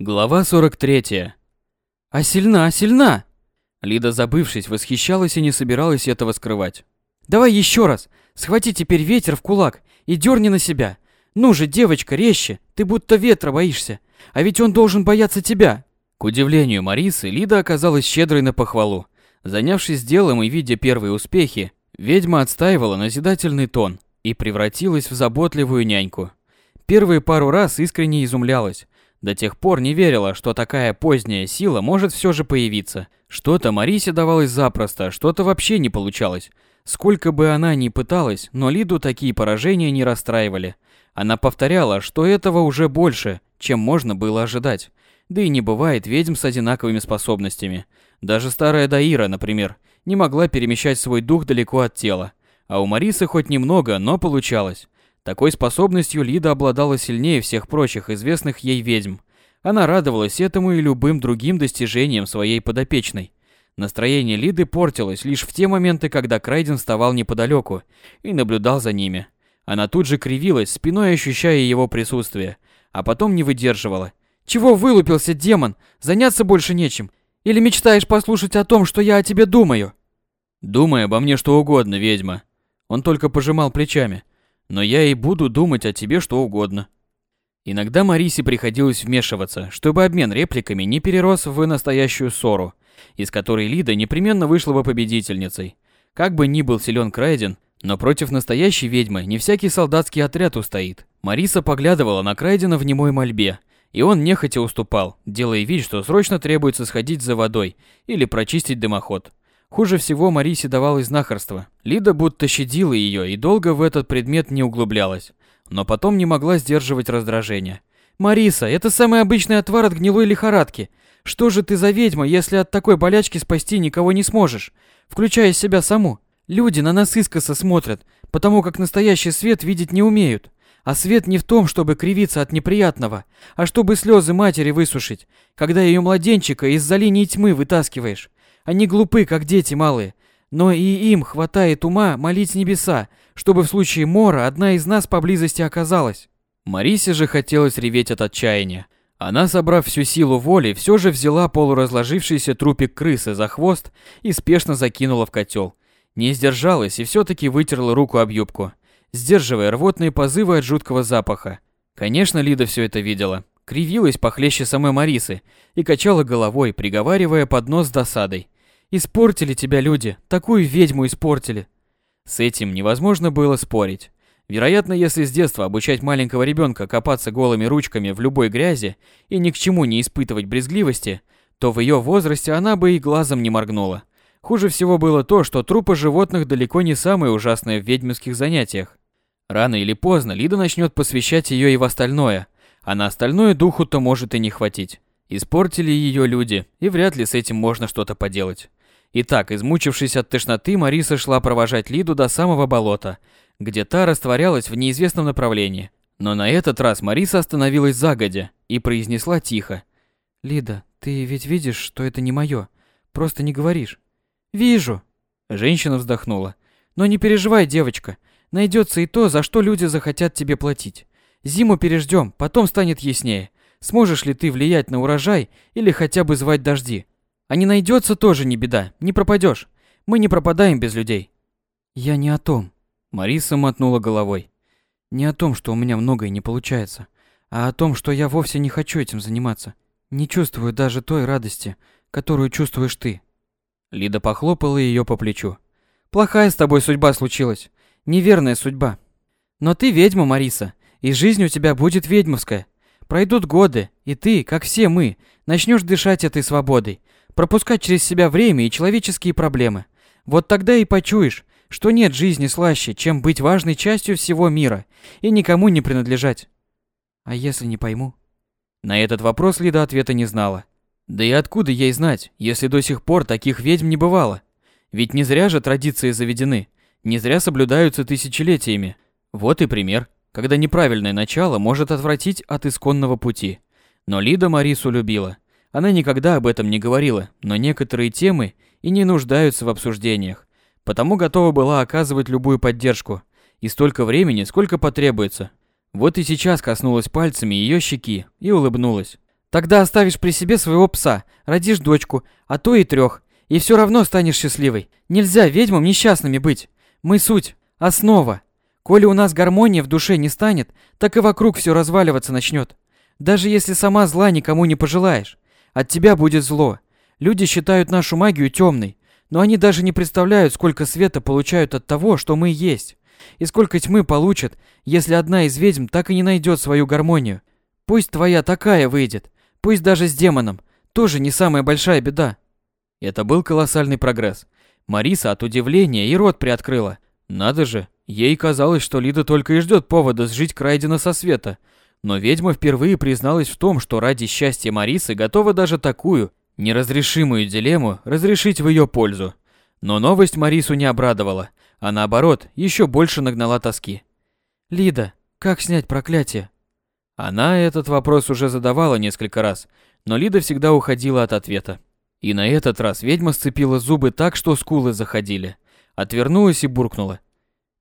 Глава 43. А сильна, сильна! Лида, забывшись, восхищалась и не собиралась этого скрывать. Давай еще раз. Схвати теперь ветер в кулак и дерни на себя. Ну же, девочка, резче. Ты будто ветра боишься. А ведь он должен бояться тебя. К удивлению Марисы, Лида оказалась щедрой на похвалу. Занявшись делом и видя первые успехи, ведьма отстаивала назидательный тон и превратилась в заботливую няньку. Первые пару раз искренне изумлялась, до тех пор не верила, что такая поздняя сила может все же появиться. Что-то Марисе давалось запросто, что-то вообще не получалось. Сколько бы она ни пыталась, но Лиду такие поражения не расстраивали. Она повторяла, что этого уже больше, чем можно было ожидать. Да и не бывает ведьм с одинаковыми способностями. Даже старая Даира, например, не могла перемещать свой дух далеко от тела. А у Марисы хоть немного, но получалось. Такой способностью Лида обладала сильнее всех прочих известных ей ведьм. Она радовалась этому и любым другим достижениям своей подопечной. Настроение Лиды портилось лишь в те моменты, когда Крайден вставал неподалеку и наблюдал за ними. Она тут же кривилась, спиной ощущая его присутствие, а потом не выдерживала. «Чего вылупился, демон? Заняться больше нечем? Или мечтаешь послушать о том, что я о тебе думаю?» «Думай обо мне что угодно, ведьма». Он только пожимал плечами но я и буду думать о тебе что угодно. Иногда Марисе приходилось вмешиваться, чтобы обмен репликами не перерос в настоящую ссору, из которой Лида непременно вышла бы победительницей. Как бы ни был силен Крайден, но против настоящей ведьмы не всякий солдатский отряд устоит. Мариса поглядывала на Крайдена в немой мольбе, и он нехотя уступал, делая вид, что срочно требуется сходить за водой или прочистить дымоход. Хуже всего Марисе давалось знахарство. Лида будто щадила ее и долго в этот предмет не углублялась. Но потом не могла сдерживать раздражение. «Мариса, это самый обычный отвар от гнилой лихорадки. Что же ты за ведьма, если от такой болячки спасти никого не сможешь, включая себя саму? Люди на нас искоса смотрят, потому как настоящий свет видеть не умеют. А свет не в том, чтобы кривиться от неприятного, а чтобы слезы матери высушить, когда ее младенчика из-за линии тьмы вытаскиваешь. Они глупы, как дети малые, но и им хватает ума молить небеса, чтобы в случае мора одна из нас поблизости оказалась. Марисе же хотелось реветь от отчаяния. Она, собрав всю силу воли, все же взяла полуразложившийся трупик крысы за хвост и спешно закинула в котел. Не сдержалась и все-таки вытерла руку об юбку, сдерживая рвотные позывы от жуткого запаха. Конечно, Лида все это видела. Кривилась похлеще самой Марисы и качала головой, приговаривая под нос с досадой. Испортили тебя люди, такую ведьму испортили. С этим невозможно было спорить. Вероятно, если с детства обучать маленького ребенка копаться голыми ручками в любой грязи и ни к чему не испытывать брезгливости, то в ее возрасте она бы и глазом не моргнула. Хуже всего было то, что трупы животных далеко не самое ужасное в ведьминских занятиях. Рано или поздно Лида начнет посвящать ее и в остальное, а на остальное духу-то может и не хватить. Испортили ее люди, и вряд ли с этим можно что-то поделать. Итак, измучившись от тошноты, Мариса шла провожать Лиду до самого болота, где та растворялась в неизвестном направлении. Но на этот раз Мариса остановилась загодя и произнесла тихо. «Лида, ты ведь видишь, что это не мое. Просто не говоришь». «Вижу». Женщина вздохнула. «Но не переживай, девочка. Найдется и то, за что люди захотят тебе платить. Зиму переждем, потом станет яснее. Сможешь ли ты влиять на урожай или хотя бы звать дожди. А не найдется тоже не беда, не пропадешь. Мы не пропадаем без людей. Я не о том. Мариса мотнула головой. Не о том, что у меня многое не получается, а о том, что я вовсе не хочу этим заниматься. Не чувствую даже той радости, которую чувствуешь ты. Лида похлопала ее по плечу. Плохая с тобой судьба случилась. Неверная судьба. Но ты ведьма, Мариса, и жизнь у тебя будет ведьмовская. Пройдут годы, и ты, как все мы, начнешь дышать этой свободой, пропускать через себя время и человеческие проблемы. Вот тогда и почуешь, что нет жизни слаще, чем быть важной частью всего мира и никому не принадлежать. А если не пойму? На этот вопрос Лида ответа не знала. Да и откуда ей знать, если до сих пор таких ведьм не бывало? Ведь не зря же традиции заведены, не зря соблюдаются тысячелетиями. Вот и пример, когда неправильное начало может отвратить от исконного пути. Но Лида Марису любила – она никогда об этом не говорила, но некоторые темы и не нуждаются в обсуждениях, потому готова была оказывать любую поддержку, и столько времени, сколько потребуется. Вот и сейчас коснулась пальцами ее щеки и улыбнулась. Тогда оставишь при себе своего пса, родишь дочку, а то и трех, и все равно станешь счастливой. Нельзя ведьмам несчастными быть. Мы суть, основа. Коли у нас гармония в душе не станет, так и вокруг все разваливаться начнет. Даже если сама зла никому не пожелаешь, от тебя будет зло. Люди считают нашу магию темной, но они даже не представляют, сколько света получают от того, что мы есть, и сколько тьмы получат, если одна из ведьм так и не найдет свою гармонию. Пусть твоя такая выйдет, пусть даже с демоном, тоже не самая большая беда. Это был колоссальный прогресс. Мариса от удивления и рот приоткрыла. Надо же, ей казалось, что Лида только и ждет повода сжить Крайдена со света. Но ведьма впервые призналась в том, что ради счастья Марисы готова даже такую, неразрешимую дилемму разрешить в ее пользу. Но новость Марису не обрадовала, а наоборот, еще больше нагнала тоски. «Лида, как снять проклятие?» Она этот вопрос уже задавала несколько раз, но Лида всегда уходила от ответа. И на этот раз ведьма сцепила зубы так, что скулы заходили. Отвернулась и буркнула.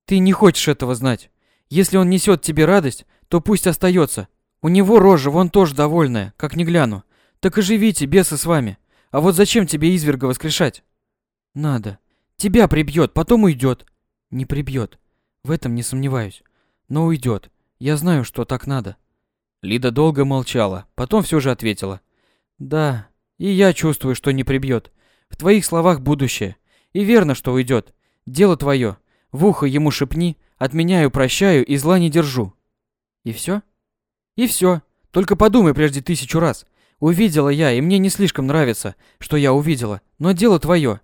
«Ты не хочешь этого знать. Если он несет тебе радость, то пусть остается. У него рожа вон тоже довольная, как не гляну. Так и живите, бесы с вами. А вот зачем тебе изверга воскрешать?» «Надо. Тебя прибьет, потом уйдет». «Не прибьет. В этом не сомневаюсь. Но уйдет. Я знаю, что так надо». Лида долго молчала, потом все же ответила. «Да, и я чувствую, что не прибьет. В твоих словах будущее. И верно, что уйдет. Дело твое. В ухо ему шепни, отменяю, прощаю и зла не держу». «И все?» «И все. Только подумай прежде тысячу раз. Увидела я, и мне не слишком нравится, что я увидела, но дело твое».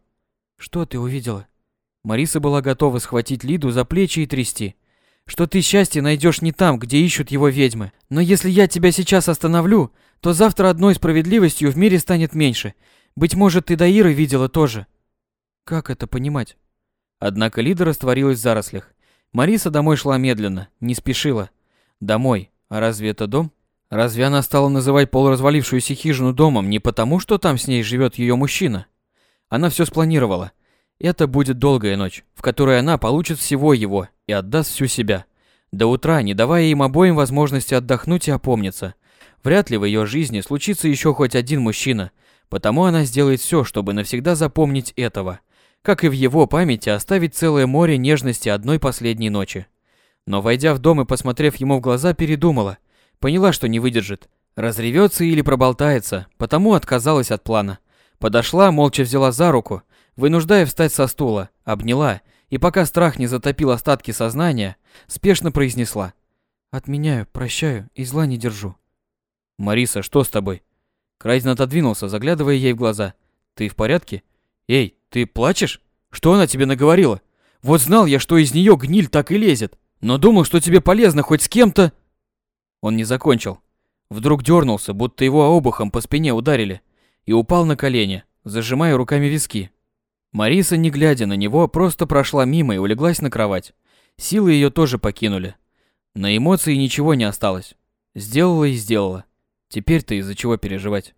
«Что ты увидела?» Мариса была готова схватить Лиду за плечи и трясти что ты счастье найдешь не там, где ищут его ведьмы. Но если я тебя сейчас остановлю, то завтра одной справедливостью в мире станет меньше. Быть может, ты Даиры видела тоже. Как это понимать? Однако Лида растворилась в зарослях. Мариса домой шла медленно, не спешила. Домой. А разве это дом? Разве она стала называть полуразвалившуюся хижину домом не потому, что там с ней живет ее мужчина? Она все спланировала. Это будет долгая ночь, в которой она получит всего его и отдаст всю себя. До утра, не давая им обоим возможности отдохнуть и опомниться. Вряд ли в ее жизни случится еще хоть один мужчина, потому она сделает все, чтобы навсегда запомнить этого, как и в его памяти оставить целое море нежности одной последней ночи. Но войдя в дом и посмотрев ему в глаза, передумала, поняла, что не выдержит, разревется или проболтается, потому отказалась от плана. Подошла, молча взяла за руку, вынуждая встать со стула, обняла и пока страх не затопил остатки сознания, спешно произнесла. «Отменяю, прощаю и зла не держу». «Мариса, что с тобой?» Крайден отодвинулся, заглядывая ей в глаза. «Ты в порядке? Эй, ты плачешь? Что она тебе наговорила? Вот знал я, что из нее гниль так и лезет, но думал, что тебе полезно хоть с кем-то...» Он не закончил. Вдруг дернулся, будто его обухом по спине ударили, и упал на колени, зажимая руками виски. Мариса, не глядя на него, просто прошла мимо и улеглась на кровать. Силы ее тоже покинули. На эмоции ничего не осталось. Сделала и сделала. Теперь-то из-за чего переживать.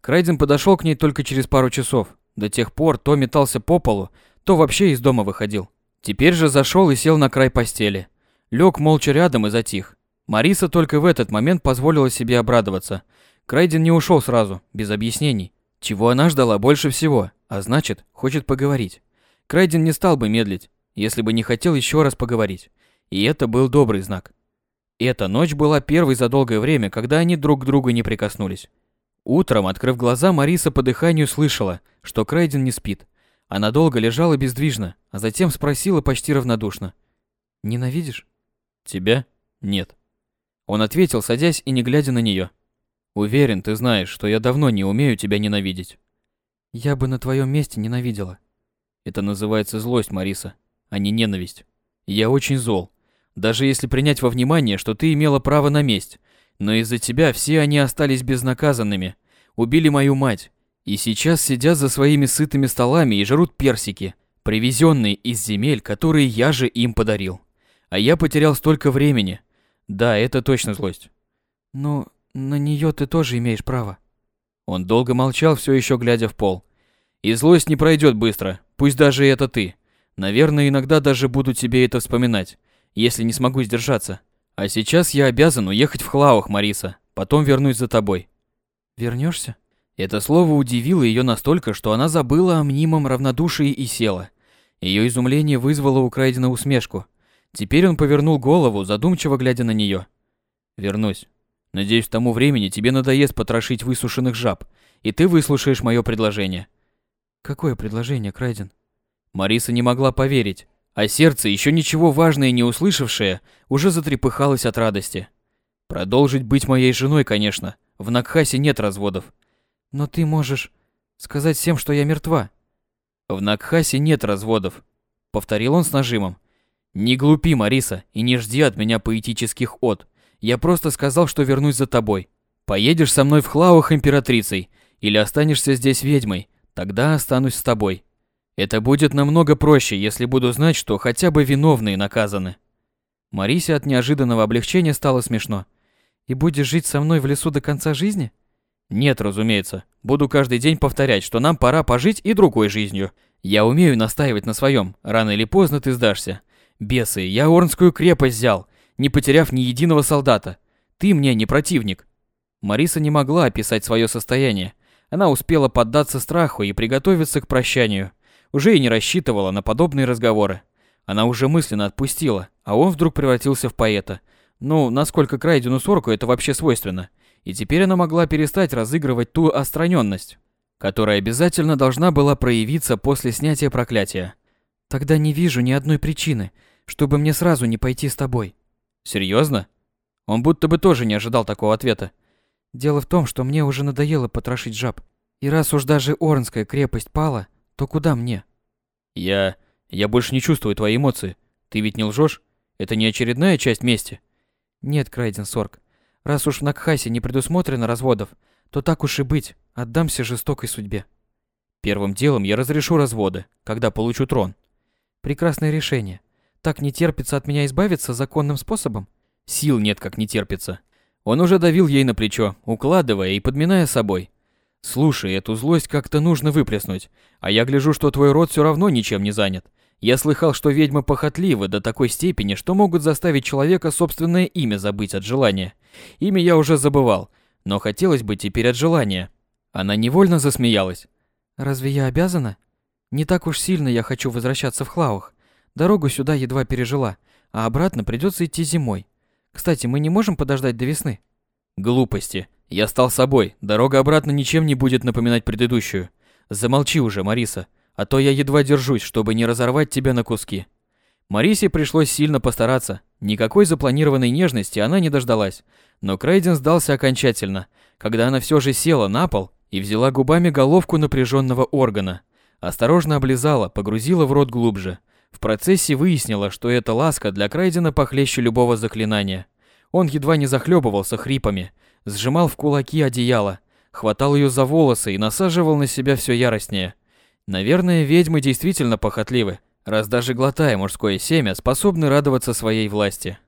Крайден подошел к ней только через пару часов. До тех пор то метался по полу, то вообще из дома выходил. Теперь же зашел и сел на край постели. Лег молча рядом и затих. Мариса только в этот момент позволила себе обрадоваться. Крайден не ушел сразу, без объяснений. Чего она ждала больше всего, а значит, хочет поговорить. Крайден не стал бы медлить, если бы не хотел еще раз поговорить. И это был добрый знак. Эта ночь была первой за долгое время, когда они друг к другу не прикоснулись. Утром, открыв глаза, Мариса по дыханию слышала, что Крайден не спит. Она долго лежала бездвижно, а затем спросила почти равнодушно. «Ненавидишь?» «Тебя? Нет». Он ответил, садясь и не глядя на нее. Уверен, ты знаешь, что я давно не умею тебя ненавидеть. Я бы на твоем месте ненавидела. Это называется злость, Мариса, а не ненависть. Я очень зол. Даже если принять во внимание, что ты имела право на месть, но из-за тебя все они остались безнаказанными, убили мою мать, и сейчас сидят за своими сытыми столами и жрут персики, привезенные из земель, которые я же им подарил. А я потерял столько времени. Да, это точно злость. Но на нее ты тоже имеешь право. Он долго молчал, все еще глядя в пол. И злость не пройдет быстро, пусть даже это ты. Наверное, иногда даже буду тебе это вспоминать, если не смогу сдержаться. А сейчас я обязан уехать в Хлаух, Мариса, потом вернусь за тобой. Вернешься? Это слово удивило ее настолько, что она забыла о мнимом равнодушии и села. Ее изумление вызвало у Крайдена усмешку. Теперь он повернул голову, задумчиво глядя на нее. «Вернусь. Надеюсь, к тому времени тебе надоест потрошить высушенных жаб, и ты выслушаешь мое предложение». «Какое предложение, Крайден?» Мариса не могла поверить, а сердце, еще ничего важное не услышавшее, уже затрепыхалось от радости. «Продолжить быть моей женой, конечно. В Накхасе нет разводов. Но ты можешь сказать всем, что я мертва. В Накхасе нет разводов, повторил он с нажимом. Не глупи, Мариса, и не жди от меня поэтических от. Я просто сказал, что вернусь за тобой. Поедешь со мной в Хлауах императрицей или останешься здесь ведьмой, тогда останусь с тобой. Это будет намного проще, если буду знать, что хотя бы виновные наказаны. Марисе от неожиданного облегчения стало смешно. И будешь жить со мной в лесу до конца жизни? Нет, разумеется. Буду каждый день повторять, что нам пора пожить и другой жизнью. Я умею настаивать на своем. Рано или поздно ты сдашься. Бесы, я Орнскую крепость взял, не потеряв ни единого солдата. Ты мне не противник. Мариса не могла описать свое состояние. Она успела поддаться страху и приготовиться к прощанию. Уже и не рассчитывала на подобные разговоры. Она уже мысленно отпустила, а он вдруг превратился в поэта. Ну, насколько Крайдену Сорку это вообще свойственно – и теперь она могла перестать разыгрывать ту остраненность, которая обязательно должна была проявиться после снятия проклятия. Тогда не вижу ни одной причины, чтобы мне сразу не пойти с тобой. Серьезно? Он будто бы тоже не ожидал такого ответа. Дело в том, что мне уже надоело потрошить жаб. И раз уж даже Орнская крепость пала, то куда мне? Я... я больше не чувствую твои эмоции. Ты ведь не лжешь? Это не очередная часть мести? Нет, Крайден Сорг. Раз уж в Накхасе не предусмотрено разводов, то так уж и быть, отдамся жестокой судьбе. Первым делом я разрешу разводы, когда получу трон. Прекрасное решение. Так не терпится от меня избавиться законным способом? Сил нет, как не терпится. Он уже давил ей на плечо, укладывая и подминая собой. Слушай, эту злость как-то нужно выплеснуть, а я гляжу, что твой род все равно ничем не занят. Я слыхал, что ведьмы похотливы до такой степени, что могут заставить человека собственное имя забыть от желания. Имя я уже забывал, но хотелось бы теперь от желания. Она невольно засмеялась. Разве я обязана? Не так уж сильно я хочу возвращаться в Хлаух. Дорогу сюда едва пережила, а обратно придется идти зимой. Кстати, мы не можем подождать до весны. Глупости. Я стал собой. Дорога обратно ничем не будет напоминать предыдущую. Замолчи уже, Мариса а то я едва держусь, чтобы не разорвать тебя на куски. Марисе пришлось сильно постараться. Никакой запланированной нежности она не дождалась. Но Крейден сдался окончательно, когда она все же села на пол и взяла губами головку напряженного органа. Осторожно облизала, погрузила в рот глубже. В процессе выяснила, что эта ласка для Крейдена похлеще любого заклинания. Он едва не захлебывался хрипами, сжимал в кулаки одеяло, хватал ее за волосы и насаживал на себя все яростнее – Наверное, ведьмы действительно похотливы, раз даже глотая мужское семя, способны радоваться своей власти.